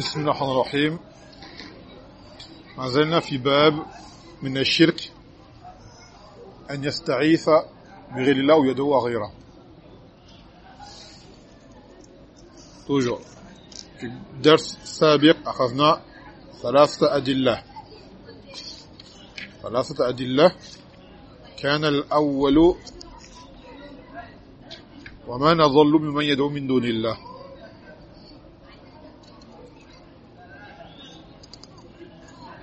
بسم الله الرحمن الرحيم. ما زلنا في باب من الشرك أن يستعيث بغير الله ويدعو غيره. Toujours. في الدرس السابق أخذنا ثلاثة أدلة. ثلاثة أدلة. كان الأول وما نظل ممن يدعو من دون الله.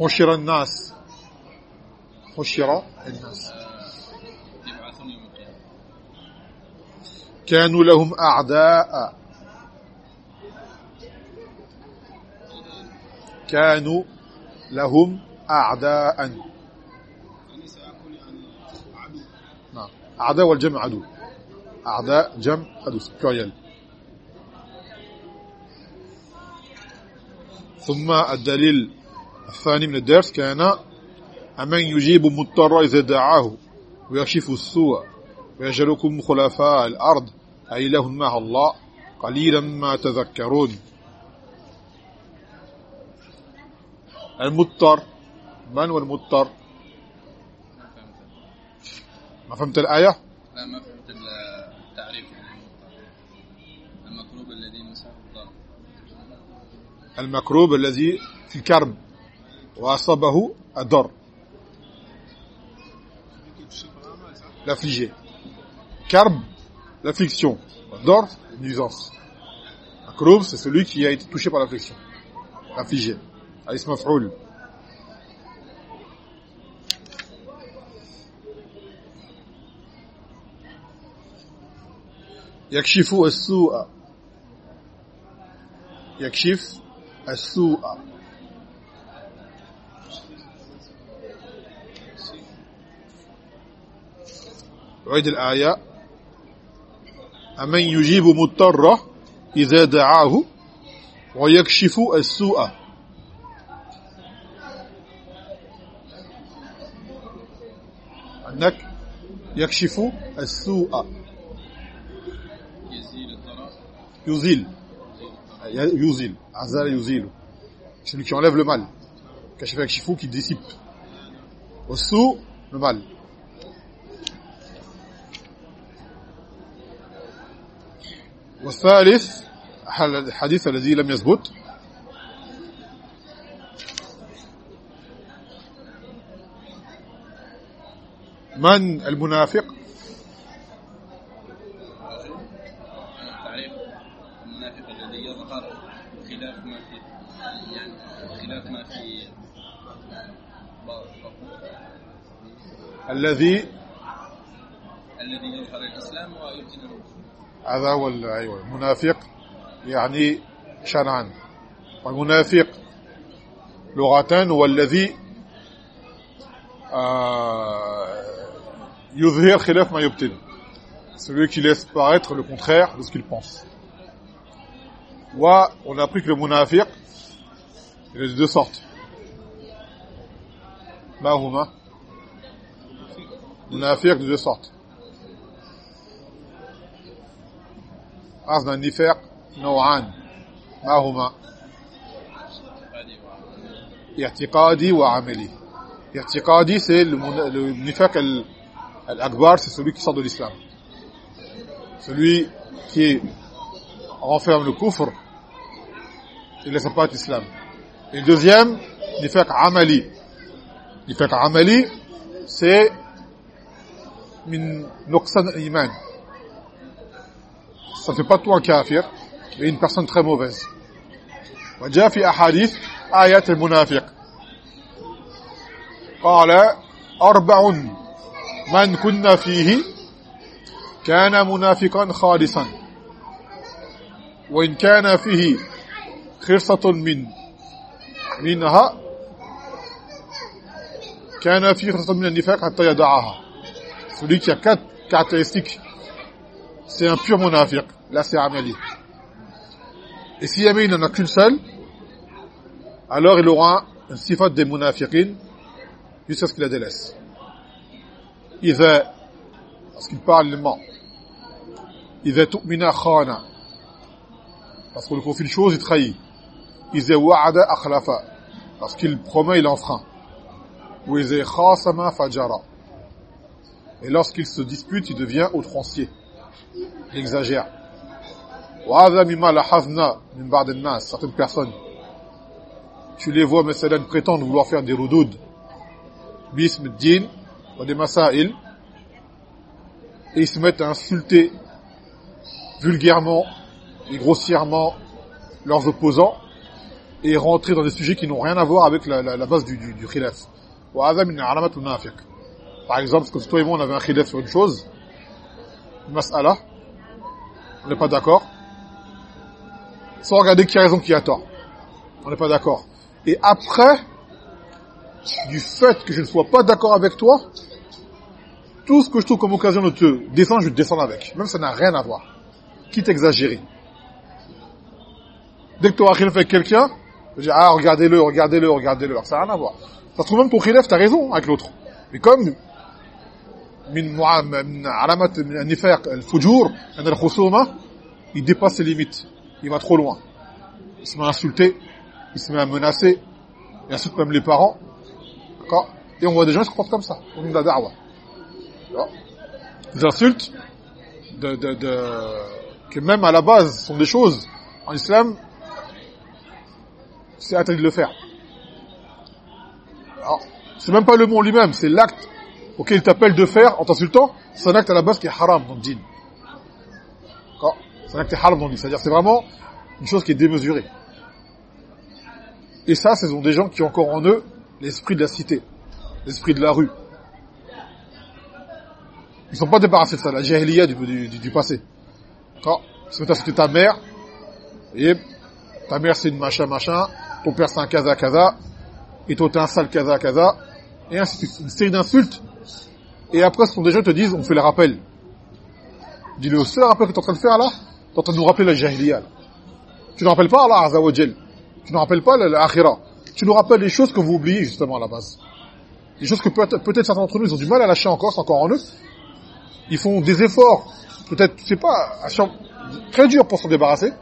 حشر الناس. حشر الناس. كانوا لهم أعداء. كانوا لهم أعداء. نعم. أعداء والجمع عدو. أعداء جمع عدو. كويل ثم الدليل. الثاني من الدرس كان أمن يجيب مضطر إذا دعاه ويكشف السوء ويجعلكم خلفاء الأرض أإله مع الله قليلا ما تذكرون. المضطر من هو المضطر؟ ما فهمت الآية؟ لا ما فهمت التعريف يعني. المكروب الذي مسح الضر المكروب الذي في الكرب. وأصابه الضر l'affligé carbe l'affliction dor nuisance makroub c'est celui qui a été touché par l'affliction affligé اسم مفعول يكشف السوء يكشف السوء عيد الآية أمن يجيب مضطر إذا دعاه ويكشف السوء. أنك يكشف السوء. يزيل يزيل. يزيل. عزال يزيل. Celui qui enlève le mal. كشف يكشف qui dissipe والسوء le mal. والثالث الحديث الذي لم يثبت؟ من المنافق؟ المنافق الذي يظهر خلاف ما في يعني خلاف ما في الذي هذا هو ال- ايوه المنافق يعني شرعا والمنافق لغة هو الذي آه، يظهر خلاف ما يبطن celui qui laisse paraître le contraire de ce qu'il pense wa on a appris que le munafiq il est de deux sortes ما هما منافق de deux sortes قصدنا النفاق نوعان ما هما اعتقادي وعملي اعتقادي c'est le, le nifaq al- al-akbar c'est celui qui sort de l'islam celui qui renferme le kufr il laisse pas l'islam et le deuxième nifaq amali nifaq amali c'est min nuqsan al-iman ça ne fait pas de toi un kafir mais une personne très mauvaise وجاء في أحاديث آية المنافق قال أربع من كنا فيه كان منافقا خالصا وإن كان فيه خرصة من منها كان فيه خرصة من النفاق حتى يدعها celui qui a quatre caractéristiques c'est un pur monafiq là c'est amali et si jamais il n'en a qu'une seule alors il aura un sifat des munafiqin jusqu'à ce qu'il la délaisse إذا parce qu'il parle le ment إذا تؤمن خان parce qu'on lui confie une chose il trahit إذا وعد أخلف parce qu'il promet il enfreint وإذا خاصم فجر et lorsqu'il se dispute il devient outrancier il exagère certaines personnes tu les vois مثلا prétendent vouloir faire des roudoud bism din ou des masail et ils se mettent à insulter vulgairement et grossièrement leurs opposants et rentrer dans des sujets qui n'ont rien à voir avec la, la, la base du, du, du khilaf. Par exemple, parce que toi et moi on avait un khilaf sur une chose, une mas'ala, on n'est pas d'accord, sans regarder qui a raison, qui a tort. On n'est pas d'accord. Et après, du fait que je ne sois pas d'accord avec toi, tout ce que je trouve comme occasion de te descendre, je te descends avec. Même ça n'a rien à voir. Quitte exagéré. Dès que tu auras avec quelqu'un, je dis, ah, regardez-le, regardez-le, regardez-le. Ça n'a rien à voir. Ça se trouve même ton khilaf, t'as raison avec l'autre. Mais comme, il dépasse ses limites il va trop loin. Il se met à insulter il se met à menacer il insulte même les parents d'accord? Et on voit des gens qui se comportent comme ça au nom de la da'wa des insultes de, de, de, que même à la base sont des choses en islam c'est interdit de le faire. Alors c'est même pas le mot lui-même c'est l'acte auquel il t'appelle de faire en t'insultant c'est un acte à la base qui est haram dans le d'accord c'est un haram dans c'est-à-dire c'est vraiment une chose qui est démesurée. Et ça ce sont des gens qui ont encore en eux l'esprit de la cité l'esprit de la rue. Ils sont pas débarrassés de ça, la jahiliya du, du, du, passé. À citer ta mère, et ta mère c'est une machin machin, ton père c'est un kaza kaza, et toi t'es un sale kaza kaza, et ainsi de suite. Une série d'insultes, et après ce sont des gens qui te disent, on fait le rappel. Dis le seul rappel que tu es en train de faire là, tu nous rappeler la jahiliya. Tu ne rappelles pas Allah Azza wa Tu ne rappelles pas l'akhira. Tu nous rappelles les choses que vous oubliez justement à la base. Les choses que peut-être peut certains d'entre nous ils ont du mal à lâcher encore, c'est encore en eux, ils font des efforts, peut-être, c'est pas, très dur pour s'en débarrasser.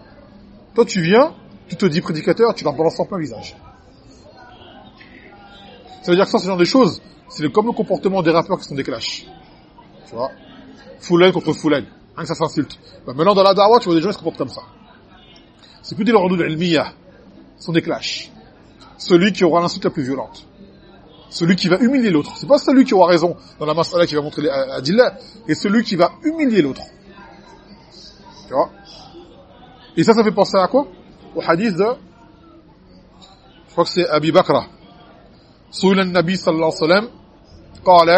Toi, tu viens, tu te dis prédicateur, tu leur balances en plein visage. Ça veut dire que ça, ce genre de choses, c'est comme le comportement des rappeurs qui sont des clashs. Tu vois? Foulaine contre foulaine Rien que ça s'insulte. Bah, maintenant, dans la dawa, tu vois des gens qui se comportent comme ça. C'est plus des lordous d'Elmiya. Ce sont des clashs. Celui qui aura l'insulte la plus violente celui qui va humilier l'autre. C'est pas celui qui aura raison dans la masala qui va montrer Adillah, et celui qui va humilier l'autre. Tu vois Et ça, ça fait penser à quoi Au hadith de, je crois que c'est Abi Bakra. سئل النبي صلى الله عليه وسلم قال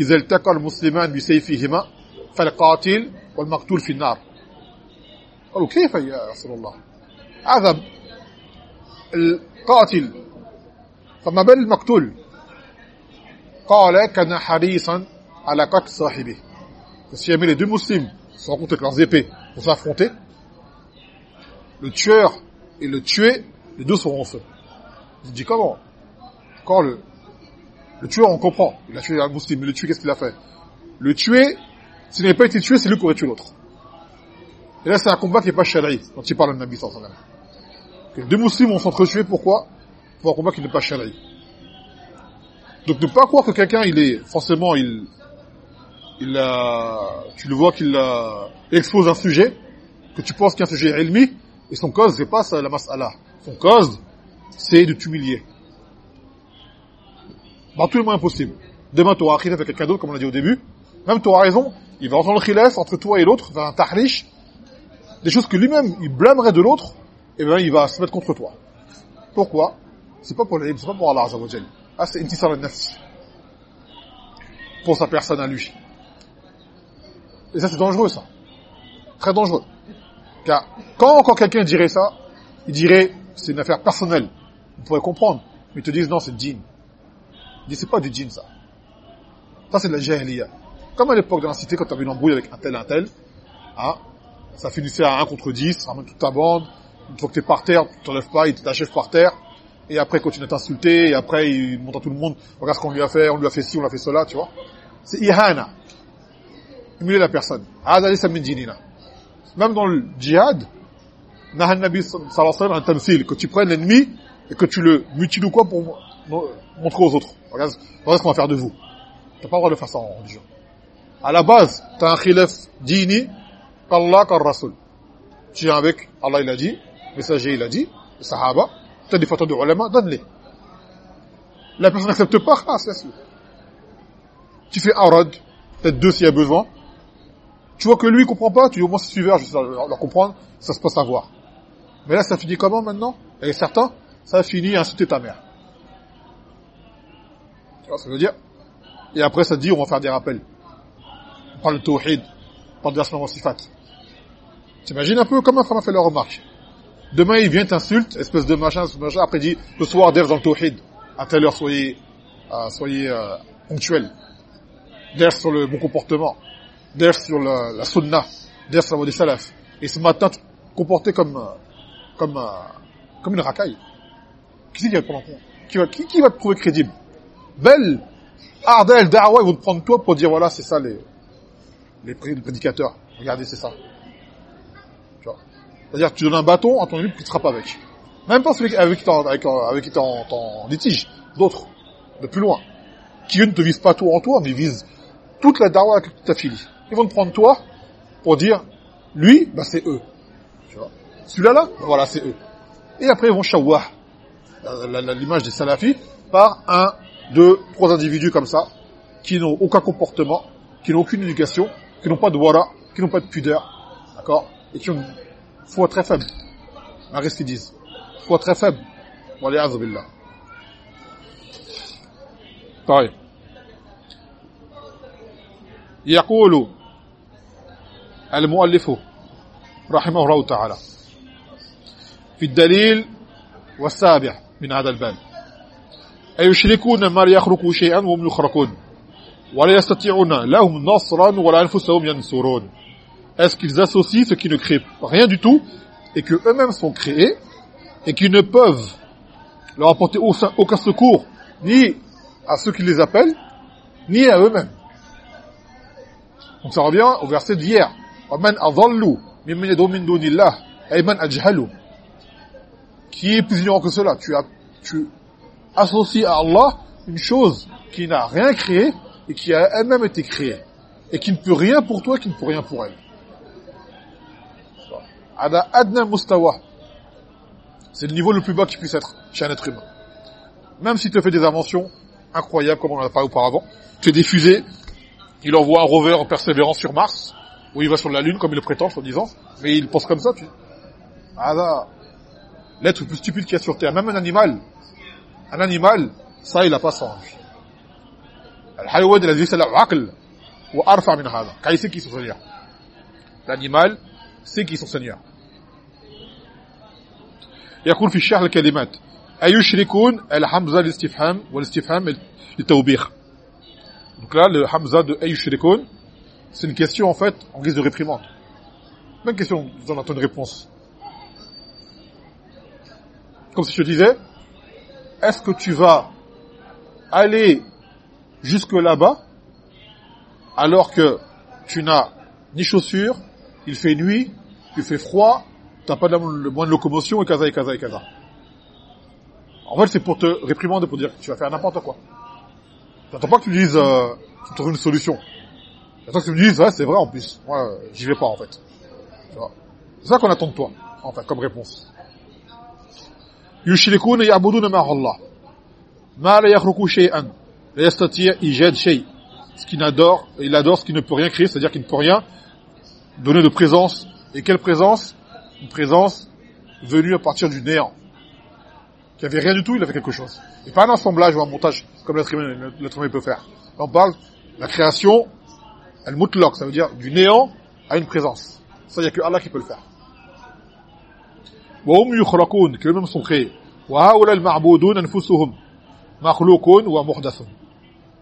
إذا التقى المسلمان بسيفهما فالقاتل والمقتول في النار قالوا كيف يا رسول الله عذب القاتل فما بال المقتول قال كان حريصا على قتل صاحبه si jamais les deux musulmans se rencontrent avec leurs épées pour s'affronter le tueur et le tué les deux seront en feu je dis comment quand le le tueur on comprend il a tué un musulman mais le tué qu'est-ce qu'il a fait le tué s'il n'avait pas été tué c'est lui qui aurait tué l'autre et là c'est un combat qui n'est pas shari quand il parle de Nabi sallallahu alayhi wa deux musulmans vont s'entretuer pourquoi? Pour un combat qui n'est pas shari donc ne pas croire que quelqu'un il est forcément il il a tu le vois qu'il expose un sujet que tu penses qu'un sujet est ilmi et son cause c'est pas ça la mas'ala. Son cause c'est de t'humilier. Par tous les moyens possibles. Demain tu auras avec quelqu'un d'autre comme on l'a dit au début. Même tu auras raison, il va entendre le khilaf entre toi et l'autre, faire un tahrish des choses que lui-même il blâmerait de l'autre et bien il va se mettre contre toi. Pourquoi? C'est pas pour l'ilm, c'est pas pour Allah Azza wa Jalla. Ah, c'est intisar al-nafs. Pour sa personne à lui. Et ça, c'est dangereux, ça. Très dangereux. Car quand encore quelqu'un dirait ça, il dirait c'est une affaire personnelle. On pourrait comprendre. Mais ils te disent non, c'est djinn. Ils disent c'est pas du djinn ça. Ça c'est de la jahiliya. Comme à l'époque de la cité, quand tu avais une embrouille avec un tel, un tel, hein, ça finissait à 1 contre 10, ramène toute ta bande, une fois que t'es par terre, tu t'enlèves pas, il t'achève par terre, et après il continue à t'insulter, et après il montre à tout le monde, regarde ce qu'on lui a fait, on lui a fait ci, on lui a fait cela, tu vois. C'est ihana. Humilier la personne. Même dans le djihad, que tu prennes l'ennemi, et que tu le mutiles ou quoi pour montrer aux autres. Regarde, regarde ce qu'on va faire de vous. T'as pas le droit de faire ça en religion. À la base, t'as un khilaf dini, qu'Allah, qu'Al Rasul. Tu viens avec, Allah il a dit, messager il a dit, le sahaba, t'as des photos de ulama, donne-les. La personne n'accepte pas, ah, laisse-le. Tu fais un rod, peut-être deux s'il y a besoin. Tu vois que lui il comprend pas, tu dis au moins c'est suiveur, je vais leur comprendre, ça se passe à voir. Mais là, ça finit comment maintenant? Et certains, ça finit à insulter ta mère. Tu vois ce que je veux dire? Et après, ça dit, on va faire des rappels. On parle de tawhid, parle de l'asma sifat. T'imagines un peu comment a fait la remarque Demain, il vient t'insulte, espèce de machin, machin, après dit, le soir, dev dans le tawhid. À telle heure, soyez, euh, soyez euh, ponctuels. D'air sur le bon comportement. D'air sur la, la sunna. Sur la voie des salaf. Et ce matin, comporter comme, euh, comme, euh, comme une racaille. Qui c'est qui va te prendre en compte? Qui va, te trouver crédible? Belle, Ardel, Da'wa, ils vont te prendre toi pour dire, voilà, c'est ça les, les prédicateurs. Regardez, c'est ça. C'est-à-dire tu donnes un bâton à ton élève qui sera pas avec. Même pas celui avec qui qui en, en, litige. D'autres, de plus loin. Qui eux ne te visent pas toi en toi, mais visent toute la dawa que tu fili. Ils vont te prendre toi pour dire, lui, bah c'est eux. Tu vois. Celui-là, là, bah, voilà, c'est eux. Et après, ils vont shawwah, l'image des salafis, par un, deux, trois individus comme ça, qui n'ont aucun comportement, qui n'ont aucune éducation, qui n'ont pas de wara, qui n'ont pas de pudeur, d'accord, et qui ont foi très faible. Malgré ce qu'ils disent. Foi très faible. Waliyahzu billah. طيب يقول المؤلف رحمه الله تعالى في الدليل والسابع من هذا الباب أيشركون ما يخرقوا شيئا وهم يخرقون ولا يستطيعون لهم نصرا ولا أنفسهم ينصرون est-ce qu'ils associent ce qui ne crée rien du tout et que eux-mêmes sont créés et qu'ils ne peuvent leur apporter aucun secours ni à ceux qui les appellent ni à eux-mêmes. Donc ça revient au verset d'hier. Qui est plus ignorant que cela tu, as, tu associes à Allah une chose qui n'a rien créé et qui a elle-même été créée et qui ne peut rien pour toi qui ne peut rien pour elle adna mustawa. C'est le niveau le plus bas qui puisse être chez un être humain. Même s'il te fait des inventions incroyables comme on en a parlé auparavant, tu es diffusé, il envoie un rover en persévérance sur Mars, ou il va sur la Lune comme il le prétend, soi-disant, mais il pense comme ça, tu... Ah l'être le plus stupide qu'il y a sur Terre, même un animal, un animal, ça il a pas ça en lui. L'animal, c'est qui son Seigneur. يقول في الشرح الكلمات أيشركون الحمزة الاستفهام والاستفهام للتوبيخ donc là le hamza de ayushrikun c'est une question en fait en guise de réprimande même question vous en attendez une réponse comme si je te disais est-ce que tu vas aller jusque là-bas alors que tu n'as ni chaussures il fait nuit, il fait froid, t'as pas de le moins de locomotion et kaza et kaza et kaza. En fait, c'est pour te réprimander, pour dire que tu vas faire n'importe quoi. T'attends pas que tu dises, euh, tu trouves une solution. T'attends que tu me dises, ouais, c'est vrai en plus. Moi, euh, j'y vais pas en fait. C'est ça qu'on attend de toi, en fait, comme réponse. يشركون يعبدون مع الله ما لا يخلق شيئا لا يستطيع إيجاد شيء ce qu'il adore, il adore ce qui ne peut rien créer, c'est-à-dire qu'il ne peut rien donner de présence. Et quelle présence Une présence venue à partir du néant. Qui avait rien du tout, il avait quelque chose. Et pas un assemblage ou un montage comme l'être humain, peut faire. on parle de la création, elle mutlaq, ça veut dire du néant à une présence. Ça, il n'y a que Allah qui peut le faire. وهم يخلقون كلهم sont créés وهؤلاء المعبودون أنفسهم مخلوقون ومحدث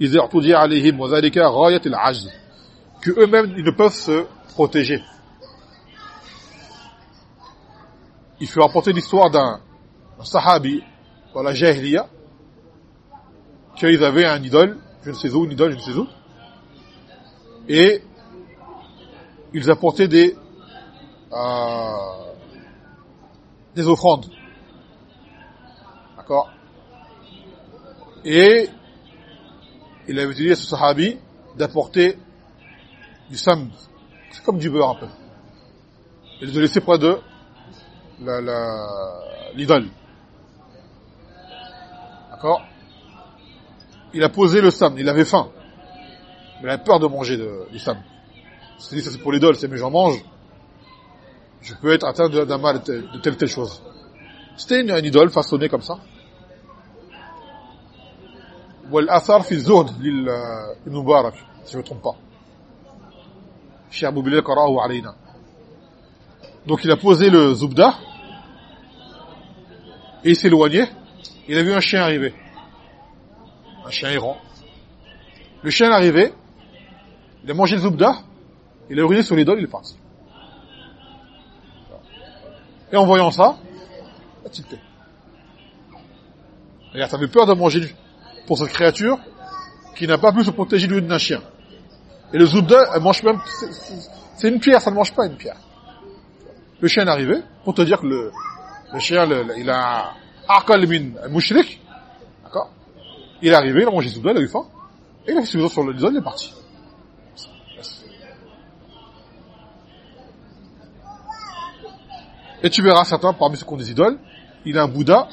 إذا اعتدي عليهم وذلك غاية العجز que eux-mêmes ils ne peuvent se protéger il faut rapporter l'histoire d'un sahabi dans la jahiliya qu'ils avaient un idole je ne sais où une idole je ne sais où et ils apportaient des euh, des offrandes d'accord et il avait dit à ce sahabi d'apporter du sam c'est comme du beurre un peu. Et de laisser près de l'idole. D'accord? Il a posé le sam il avait faim. Il avait peur de manger du sam il s'est dit ça c'est pour l'idole c'est mais j'en mange. Je peux être atteint d'un mal de telle telle chose. C'était une idole façonnée comme ça والأثر في الزهد للمبارك si je ne me trompe pas Cheikh Abou Bilal qara'ahu alayna donc il a posé le zubda et il s'est éloigné il a vu un chien arriver un chien errant le chien est arrivé il a mangé le zubda il a uriné sur l'idole il est parti et en voyant ça il a tilté regarde ça avait peur de manger pour cette créature qui n'a pas pu se protéger du d'un chien. Et le zubda, elle mange même, c'est une pierre, ça ne mange pas une pierre. Le chien est arrivé, pour te dire que le, chien, il a arqal min mushrik, d'accord? Il est arrivé, il a mangé le zubda, il a eu faim, et il a fait sur le zone, il est parti. Et tu verras certains, parmi ceux qui ont des idoles, il a un Bouddha,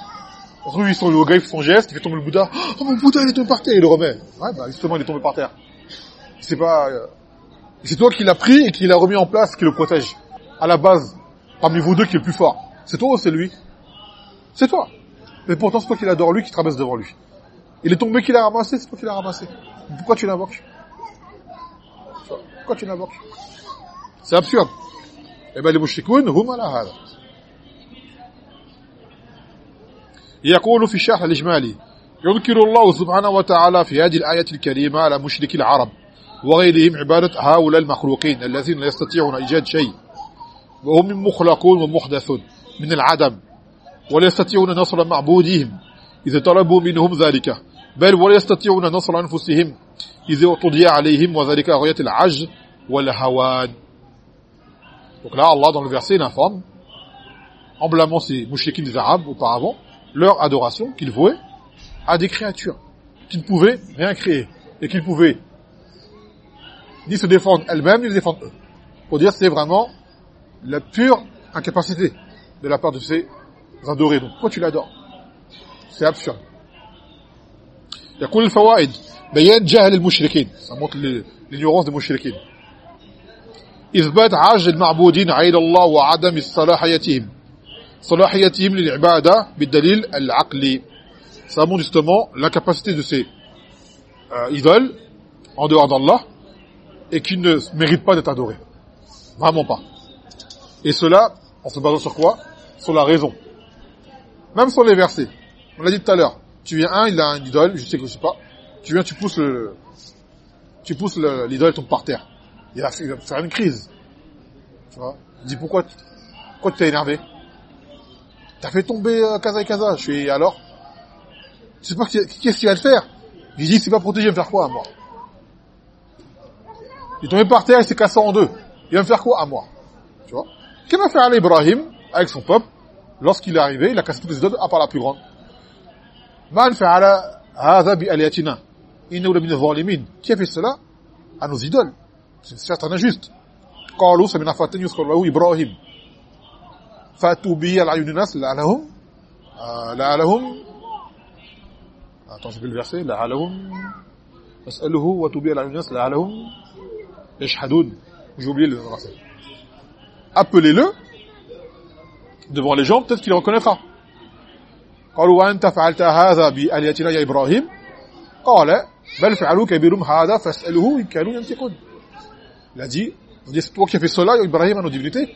Gars, il fait son geste, il fait tomber le Bouddha. Oh, mon Bouddha, il est tombé par terre, il le remet. Ouais, bah, justement, il est tombé par terre. C'est pas, euh... c'est toi qui l'as pris et qui l'a remis en place, qui le protège. À la base, parmi vous deux, qui est le plus fort. C'est toi ou c'est lui? C'est toi. Mais pourtant, c'est toi qui l'adore lui, qui te devant lui. Il est tombé, qui l'a ramassé, c'est toi qui l'as ramassé. Pourquoi tu l'invoques? Pourquoi tu l'invoques? C'est absurde. Eh ben, les mouchikoun, hum ala يقول في الشرح الإجمالي يذكر الله سبحانه وتعالى في هذه الآية الكريمة على مشرك العرب وغيرهم عبادة هؤلاء المخلوقين الذين لا يستطيعون إيجاد شيء وهم مخلقون ومحدثون من العدم ولا يستطيعون نصر معبودهم إذا طلبوا منهم ذلك بل ولا يستطيعون نصر أنفسهم إذا اعتدي عليهم وذلك غاية العجز والهوان. Donc là, Allah, dans le verset, il informe, en blâmant ces mouchriquins des Arabes auparavant, leur adoration qu'ils vouaient à des créatures qui ne pouvaient rien créer et qu'ils pouvaient ni se défendre elles-mêmes ni se défendre eux. Pour dire c'est vraiment la pure incapacité de la part de ces adorés. Donc pourquoi tu l'adores C'est absurde. يقول الفوائد بيان جهل المشركين ça montre l'ignorance des مشركين إثبات عجز المعبودين عيد الله وعدم صلاحيتهم صلاحيتهم للعبادة بالدليل العقلي ça montre justement l'incapacité de ces euh, idoles en dehors d'Allah et qui ne méritent pas d'être adorés vraiment pas et cela en se basant sur quoi sur la raison même sur les versets on l'a dit tout à l'heure tu viens un il a une idole je sais que je sais pas tu viens tu pousses le tu pousses l'idole tombe par terre il va, il va faire une crise tu vois il dit pourquoi pourquoi tu t'es énervé T'as fait tomber euh, Kaza et Kaza. Je fais, alors? C'est pas qu'est-ce qu'il va le faire? Il dit, c'est pas protégé, il va me faire quoi à moi? Il est tombé par terre, il s'est cassé en deux. Il va me faire quoi à moi? Tu vois? Qu'est-ce qu'il va faire à Ibrahim, avec son peuple, lorsqu'il est arrivé, il a cassé toutes les idoles, à part la plus grande? Man fa'ala hadha bi aliyatina. Innahu lamin adh-dhalimin. Qui a fait cela? À nos idoles C'est certain injuste. Qalu samina yusqalu Ibrahim. فاتوبي العيون الناس لعلهم آه، لعلهم آه، اتونسي بالفيرسي لعلهم اسأله واتوبي العيون الناس لعلهم يشهدون. جوبلي الفيرسي appelez-le devant les gens peut-être qu'il reconnaîtra. قالوا وانت فعلت هذا بآلهتنا يا إبراهيم؟ قال بل فعلوا كبيرهم هذا فاسألوه إن كانوا ينتقون il dit c'est toi qui cela Ibrahim à nos divinités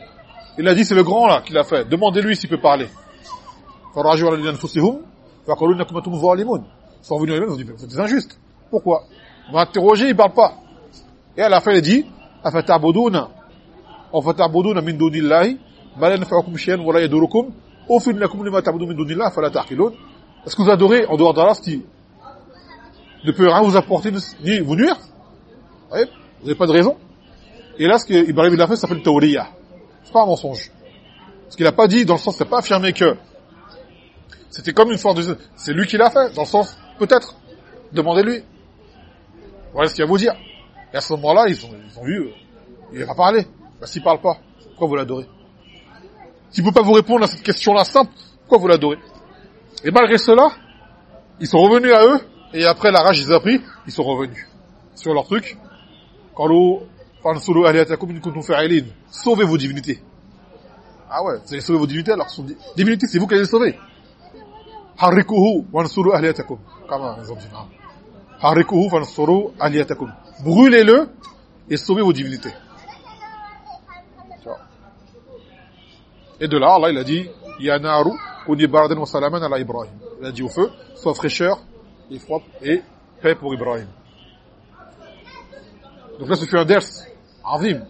il a dit c'est le grand là qui l'a fait demandez-lui s'il peut parler فرجعوا على انفسهم فقالوا انكم انتم ظالمون sont venus eux-mêmes ils ont dit vous êtes injustes pourquoi on m'a interrogé il parle pas et à la fin il a dit afata'buduna wa fata'buduna min dunillahi ma la yanfa'ukum shay'an wa la yadurukum ufin lakum lima ta'budun min dunillahi fala ta'qilun est-ce que vous adorez en dehors d'Allah qui ne peut rien vous apporter ni vous nuire vous n'avez pas de raison et là ce que Ibrahim il a fait ça s'appelle tawriya c'est pas un mensonge. Ce qu'il a pas dit dans le sens c'est pas affirmé que c'était comme une force de c'est lui qui l'a fait dans le sens peut-être. Demandez-lui. Voilà ce qu'il va vous dire. Et à ce moment-là ils ont euh, il va parler. Bah, s'il parle pas pourquoi vous l'adorez? S'il peut pas vous répondre à cette question-là simple pourquoi vous l'adorez? Et malgré cela ils sont revenus à eux et après la rage ils ont pris ils sont revenus sur leur truc sauvez vos divinités. Ah ouais allez sauver vos divinités alors divinités c'est vous qui les sauver. Harikuhu wansuru ahliyatakum comment ils ont dit harikuhu wansuru ahliyatakum brûlez-le et sauvez vos divinités. Et de là Allah il a dit ya naru kuni bardan wa salaman ala ibrahim. Il a dit au feu sois fraîcheur et froid et paix pour Ibrahim. Donc là c'est fait un ders azim.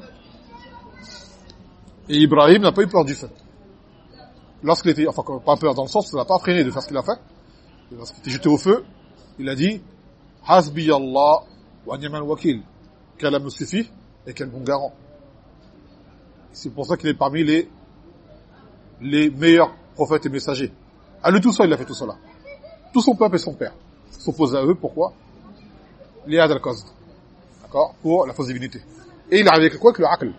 Et Ibrahim n'a pas eu peur du feu. Lorsqu'il était enfin pas peur dans le sens il n'a pas freiné de faire ce qu'il a fait. Lorsqu'il était jeté au feu il a dit hasbi Allah wa ni'mal wakil. qu'Allah me suffit et quel bon garant. C'est pour ça qu'il est parmi les les meilleurs prophètes et messagers. À lui tout seul il a fait tout cela. Tout son peuple et son père s'opposent à eux. Pourquoi? Liad al-qasd d'accord? Pour la fausse divinité et il arrive avec quoi que le aql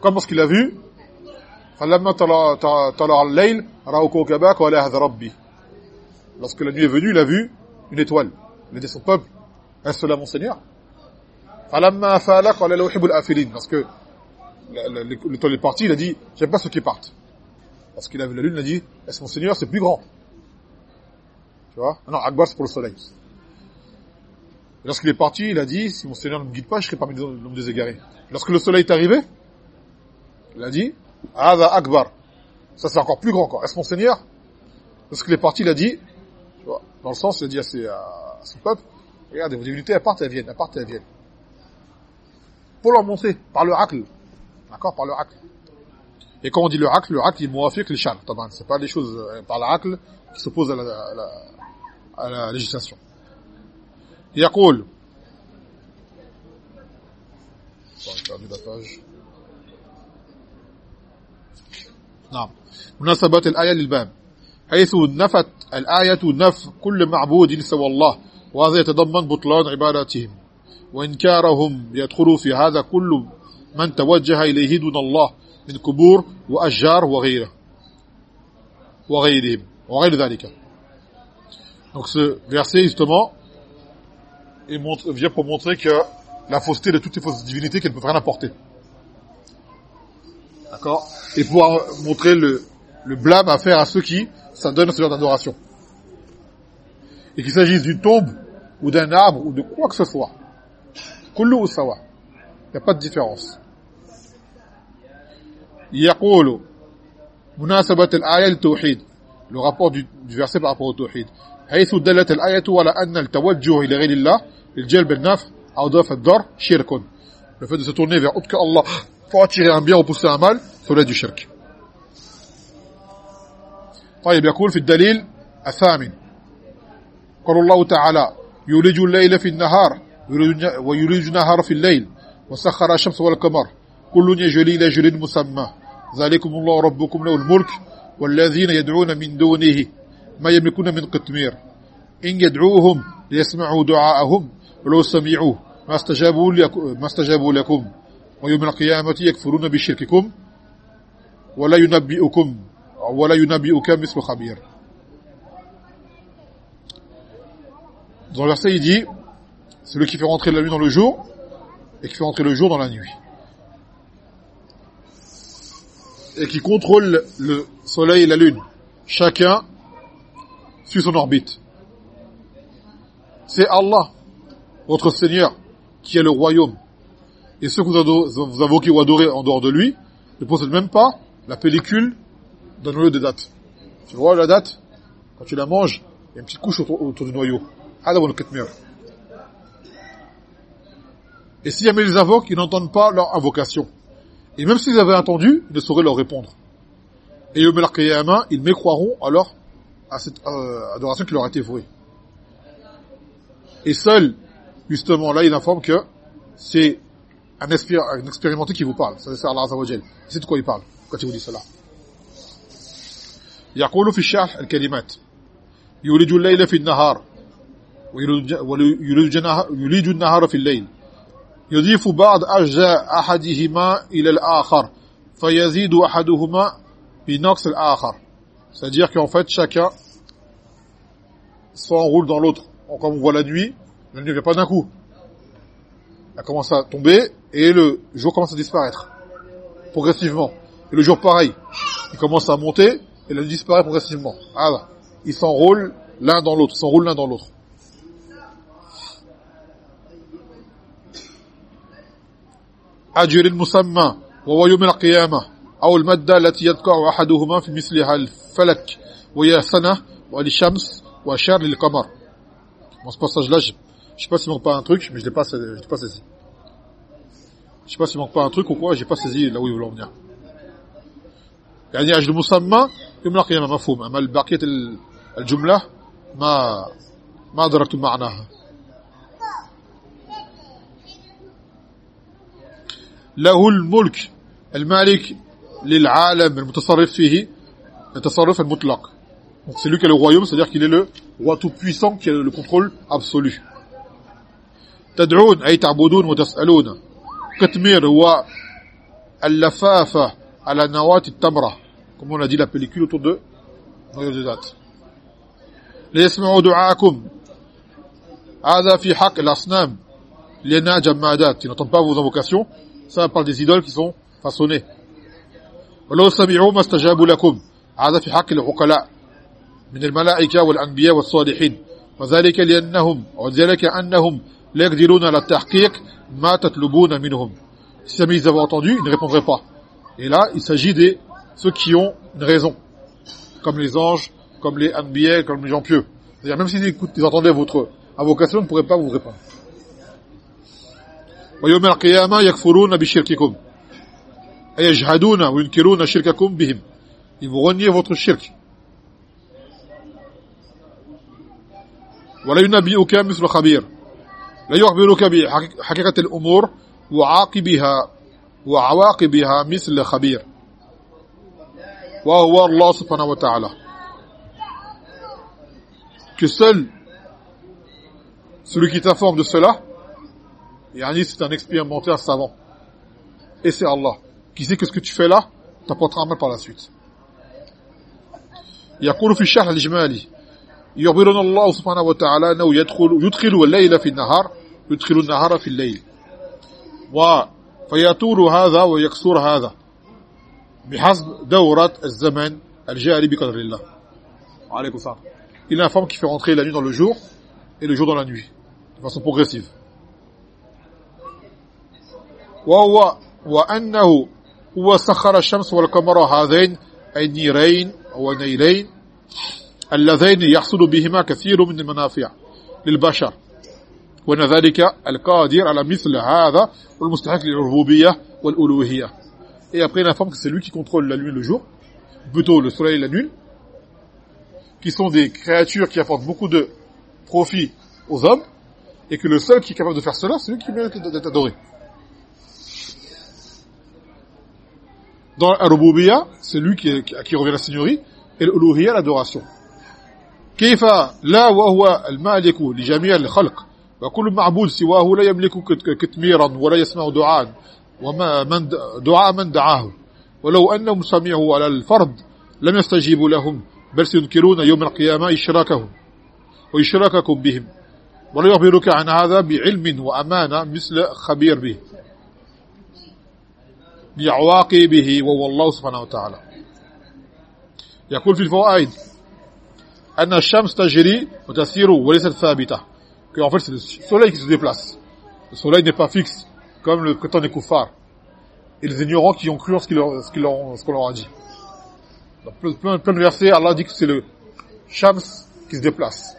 comme lorsqu'il a vu فلما طلع الليل راوا كوكبا قال هذا ربي lorsque la nuit est venue il a vu une étoile il a dit son peuple est-ce là mon Seigneur فلما أفال قال لا أحب الآفلين parce que l'étoile est partie il a dit j'aime pas ceux qui partent parce qu'il a vu la lune il a dit est-ce mon Seigneur c'est plus grand tu vois non Akbar c'est pour le soleil lorsqu'il est parti il a dit si mon Seigneur ne me guide pas je serai parmi les hommes déségarés lorsque le soleil est arrivé il a dit Hada Akbar. Ça c'est encore plus grand quoi. Est-ce mon Seigneur? Lorsqu'il est parti, il a dit, tu vois, dans le sens, il a dit à, à son peuple, regardez, vos divinités, elles partent, elles viennent, elles partent, elles viennent. Pour leur montrer, par le aql. D'accord? Par le aql. Et quand on dit le aql, le aql, il muafiq le shar. C'est pas des choses euh, par l'aql qui s'opposent à la, à à la législation. يقول نعم. مناسبة الآية للباب. حيث نفت الآية نف كل معبود سوى الله وهذا يتضمن بطلان عباداتهم. وإنكارهم يدخل في هذا كل من توجه إليه دون الله من كبور وأشجار وغيره وغيرهم. وغير ذلك. Donc ce verset justement il montre, vient pour montrer que la fausseté de toutes les fausses divinités qu'elles ne peuvent rien apporter. D'accord Et pouvoir montrer le, le blâme à faire à ceux qui s'adonnent à ce genre d'adoration. Et qu'il s'agisse d'une tombe, ou d'un arbre, ou de quoi que ce soit. Kullu ou sawa. Il n'y a pas de différence. يقول مناسبة الآية للتوحيد le rapport du, du verset par rapport au tawhid حيث دلت الآية على أن التوجه إلى غير الله الجلب النفع أو دفع الضر شرك. le fait de se tourner vers autre que Allah pour attirer un bien ou pousser un mal cela du shirk طيب يقول في الدليل الثامن. قال الله تعالى يولج الليل في النهار ويولج النهار في الليل وسخر الشمس والقمر. كل يجري إلى أجل مسمى. ذلكم الله ربكم له الملك والذين يدعون من دونه ما يملكون من قطمير. إن يدعوهم ليسمعوا دعاءهم. ولو سمعوا ما استجابوا لكم, ما استجابوا لكم ويوم القيامة يكفرون بشرككم ولا ينبئكم ولا ينبئك مثل خبير Dans le verset, il dit, celui qui fait rentrer la nuit dans le jour, et qui fait rentrer le jour dans la nuit. Et qui contrôle le soleil et la lune. Chacun suit son orbite. C'est Allah, votre Seigneur, qui est le royaume. Et ceux que vous, invoquez ou adorez en dehors de lui, ne possèdent même pas la pellicule d'un noyau de date. Tu vois la date? Quand tu la manges, il y a une petite couche autour, du noyau. Et si jamais ils invoquent, ils n'entendent pas leur invocation. Et même s'ils avaient entendu, ils ne sauraient leur répondre. Et au main, ils mécroiront alors à cette euh, adoration qui leur a été vouée. Et seul, justement, là, il informe que c'est un, un expérimenté qui vous parle. Ça, c'est Allah Azzawajal. C'est de quoi il parle quand il vous dit cela. يقول في الشرح الكلمات يولج الليل في النهار ويولج النهار في الليل يضيف بعض أجزاء أحدهما إلى الآخر فيزيد أحدهما بنقص الآخر c'est-à-dire qu'en fait chacun s'enroule dans l'autre comme on voit la nuit la nuit ne vient pas d'un coup elle commence à tomber et le jour commence à disparaître progressivement et le jour pareil il commence à monter et la nuit disparaît progressivement ah, ils s'enroulent l'un dans l'autre s'enroulent l'un dans l'autre أجل المسمى وهو يوم القيامة أو المادة التي يذكر أحدهما في مثلها الفلك وهي سنة وللشمس وشار للقمر Dans ce passage-là, je, je sais pas s'il manque pas un truc, mais je l'ai pas, je l'ai pas saisi. Je sais pas s'il manque pas un truc ou quoi, j'ai pas saisi là où il voulait en venir. يعني أجل المسمى يوم القيامة مفهوم أما بقية الجملة ما ما أدركت معناها له الملك المالك للعالم المتصرف فيه التصرف المطلق donc c'est lui qui a le royaume c'est-à-dire qu'il est le roi tout puissant qui a le contrôle absolu تدعون أي تعبدون وتسألون. كتمير هو اللفافة على نواة التمرة. comme on a dit la pellicule autour de ليسمعوا دعاءكم. هذا في حق الأصنام. لأنها جمادات. Ils n'entendent pas vos invocations. Ça parle des idoles qui sont façonnées. ولو سمعوا ما استجابوا لكم. هذا في حق العقلاء. من الملائكة والأنبياء والصالحين. وذلك لأنهم وذلك أنهم لا يقدرون على التحقيق ما تطلبون منهم si jamais ils avaient entendu ils ne répondraient pas et là il s'agit de ceux qui ont une raison comme les anges comme les anbiya comme les gens pieux c'est-à-dire même s'ils écoutent ils entendaient votre invocation ils ne pourraient pas vous répondre ويوم القيامة يكفرون بشرككم أي يجهدون وينكرون شرككم بهم ils vont renier votre shirk ولا ينبئك مثل خبير لا يخبرك بحقيقة الأمور وعاقبها وعواقبها مثل خبير وهو الله سبحانه وتعالى que seul celui qui t'informe de cela Yani c'est un expérimentaire savant. Et c'est Allah. Qui sait que ce que tu fais là, t'apportera un mal par la suite. يقول في الشرح الإجمالي يخبرنا الله سبحانه وتعالى أنه يدخل يدخل الليل في النهار يدخل النهار في الليل. و فيطول هذا ويكسر هذا. بحسب دورة الزمن الجاري بقدر الله. عليكم السلام. Il informe qui fait rentrer la nuit dans le jour et le jour dans la nuit de façon progressive. وهو وأنه هو سخر الشمس والقمر هذين النيرين أو النيرين اللذين يحصل بهما كثير من المنافع للبشر. وأن ذلك القادر على مثل هذا والمستحق للربوبية والألوهية Et après, il informe que c'est lui qui contrôle la nuit et le jour, plutôt le soleil et la nuit, qui sont des créatures qui apportent beaucoup de profit aux hommes, et que le seul qui est capable de faire cela, c'est lui qui mérite d'être adoré. Dans Al-Rububiyya, c'est lui qui, à qui revient la seigneurie, et l'Uluhiyya, l'adoration. كيف لا وهو المالك لجميع الخلق وكل معبود سواه لا يملك كتميرا ولا يسمع دعاء. وما من دعاء من دعاه. ولو أنهم سمعوا على الفرد لم يستجيبوا لهم بل سينكرون يوم القيامة إشراكهم وإشراككم بهم. ولا يخبرك عن هذا بعلم وأمانة مثل خبير به بعواقبه وهو الله سبحانه وتعالى. يقول في الفوائد أن الشمس تجري وتسير وليست ثابتة. que en fait c'est le soleil qui se déplace le soleil n'est pas fixe comme le prétendent les koufars et les ignorants qui ont cru en ce qu'on leur, qu leur a dit dans plein, plein de versets Allah dit que c'est le Shams qui se déplace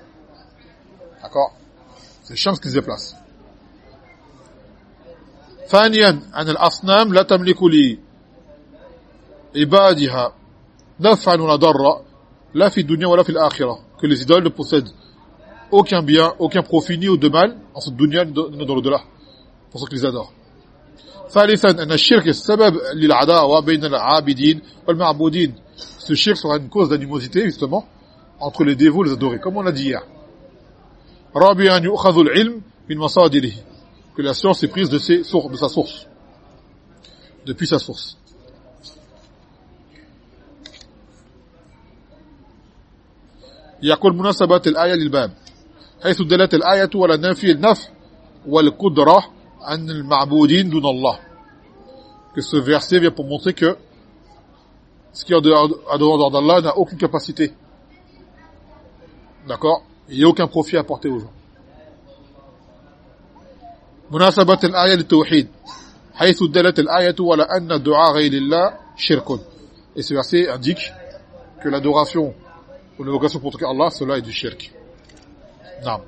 d'accord c'est le Shams qui se déplace ثانيا أن الأصنام لا تملك لعبادها نفعا ولا ضرا لا في الدنيا ولا في الآخرة que les idoles ne possèdent aucun bien, aucun profit ni de mal en cette dunya ni dans l'au-delà pour ceux qui les adorent ثالثا أن الشرك السبب للعداوة بين العابدين والمعبودين ce shirk sera une cause d'animosité justement entre les dévots et les adorés comme on l'a dit hier رابعا يؤخذ العلم من مصادره que la science est prise de, ses sources, de sa source depuis sa source يقول مناسبة الآية للباب حيث دلت الآية على نفي النفع والقدرة عن المعبودين دون الله que ce verset vient pour montrer que ce qui est en dehors d'Allah n'a aucune capacité d'accord il n'y a aucun profit à apporter aux gens مناسبة الآية للتوحيد حيث دلت الآية على أن دعاء غير الله شرك et ce verset indique que l'adoration ou l'invocation pour Allah cela est du shirk نعم.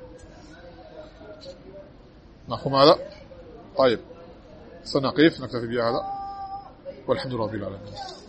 مفهوم هذا؟ طيب. سنقف نكتفي بهذا. والحمد لله رب العالمين.